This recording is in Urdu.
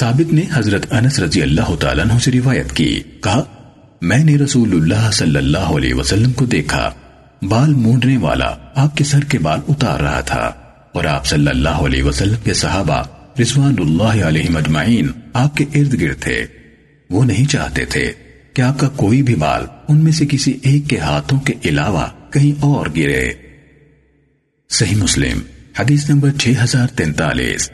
ثابت نے حضرت انس رضی اللہ تعالیٰ عنہ سے روایت کی، کہا، میں نے رسول اللہ صلی اللہ علیہ وسلم کو دیکھا، بال مونڈنے والا آپ کے سر کے بال اتار رہا تھا، اور آپ صلی اللہ علیہ وسلم کے صحابہ رضوان اللہ علیہ مجمعین آپ کے ارد گرد تھے۔ وہ نہیں چاہتے تھے کہ آپ کا کوئی بھی بال ان میں سے کسی ایک کے ہاتھوں کے علاوہ کہیں اور گرے۔ صحیح مسلم، حدیث نمبر 6043